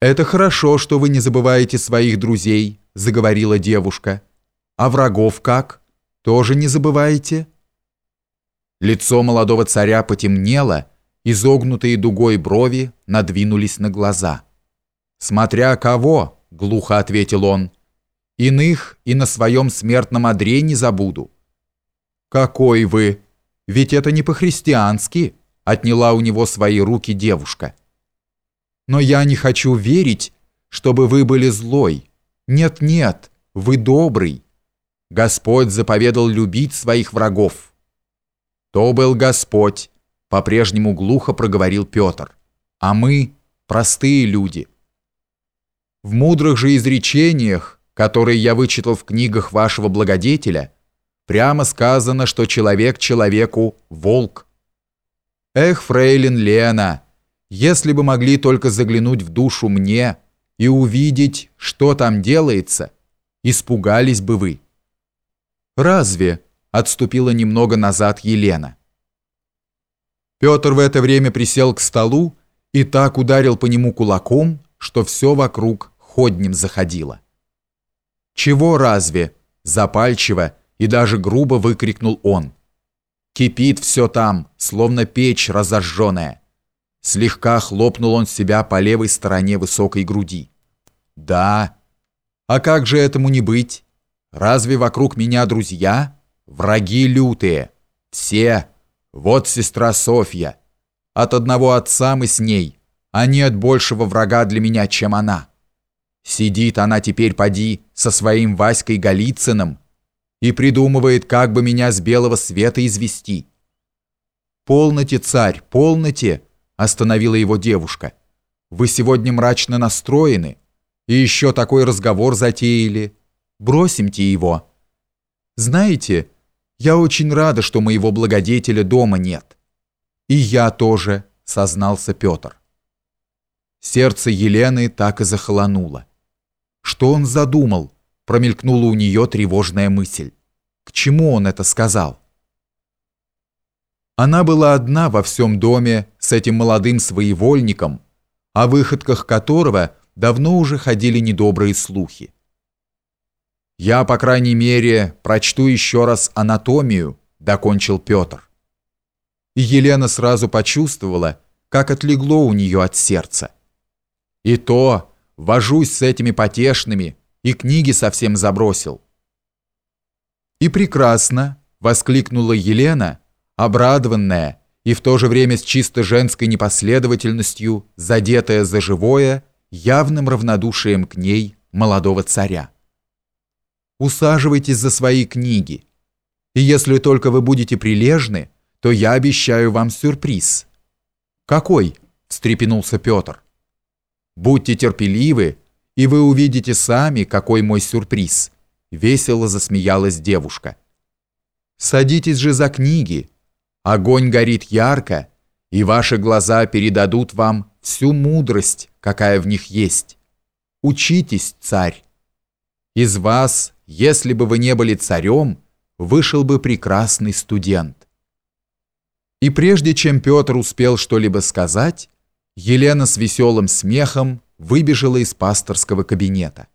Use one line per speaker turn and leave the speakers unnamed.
«Это хорошо, что вы не забываете своих друзей», — заговорила девушка. «А врагов как? Тоже не забываете?» Лицо молодого царя потемнело, изогнутые дугой брови надвинулись на глаза. «Смотря кого», — глухо ответил он, — «иных и на своем смертном одре не забуду». «Какой вы! Ведь это не по-христиански», — отняла у него свои руки девушка. Но я не хочу верить, чтобы вы были злой. Нет-нет, вы добрый. Господь заповедал любить своих врагов. То был Господь, по-прежнему глухо проговорил Петр. А мы простые люди. В мудрых же изречениях, которые я вычитал в книгах вашего благодетеля, прямо сказано, что человек человеку волк. Эх, фрейлин Лена, если бы могли только заглянуть в душу мне и увидеть, что там делается, испугались бы вы. Разве? Отступила немного назад Елена. Петр в это время присел к столу и так ударил по нему кулаком, что все вокруг ходнем заходило. «Чего разве?» – запальчиво и даже грубо выкрикнул он. «Кипит все там, словно печь разожженная. Слегка хлопнул он себя по левой стороне высокой груди. «Да. А как же этому не быть? Разве вокруг меня друзья? Враги лютые. Все. Вот сестра Софья. От одного отца мы с ней, а нет большего врага для меня, чем она. Сидит она теперь, поди, со своим Васькой Голицыным и придумывает, как бы меня с белого света извести. Полноте, царь, полноте!» Остановила его девушка. Вы сегодня мрачно настроены и еще такой разговор затеяли. Бросимте его. Знаете, я очень рада, что моего благодетеля дома нет. И я тоже, сознался Петр. Сердце Елены так и захолонуло. Что он задумал? Промелькнула у нее тревожная мысль. К чему он это сказал? Она была одна во всем доме с этим молодым своевольником, о выходках которого давно уже ходили недобрые слухи. «Я, по крайней мере, прочту еще раз анатомию», — докончил Петр. И Елена сразу почувствовала, как отлегло у нее от сердца. «И то, вожусь с этими потешными, и книги совсем забросил». «И прекрасно!» — воскликнула Елена — обрадованная и в то же время с чисто женской непоследовательностью, задетая за живое, явным равнодушием к ней молодого царя. Усаживайтесь за свои книги, и если только вы будете прилежны, то я обещаю вам сюрприз. Какой? встрепенулся Петр. Будьте терпеливы, и вы увидите сами, какой мой сюрприз, весело засмеялась девушка. Садитесь же за книги, Огонь горит ярко, и ваши глаза передадут вам всю мудрость, какая в них есть. Учитесь, царь. Из вас, если бы вы не были царем, вышел бы прекрасный студент. И прежде чем Петр успел что-либо сказать, Елена с веселым смехом выбежала из пасторского кабинета.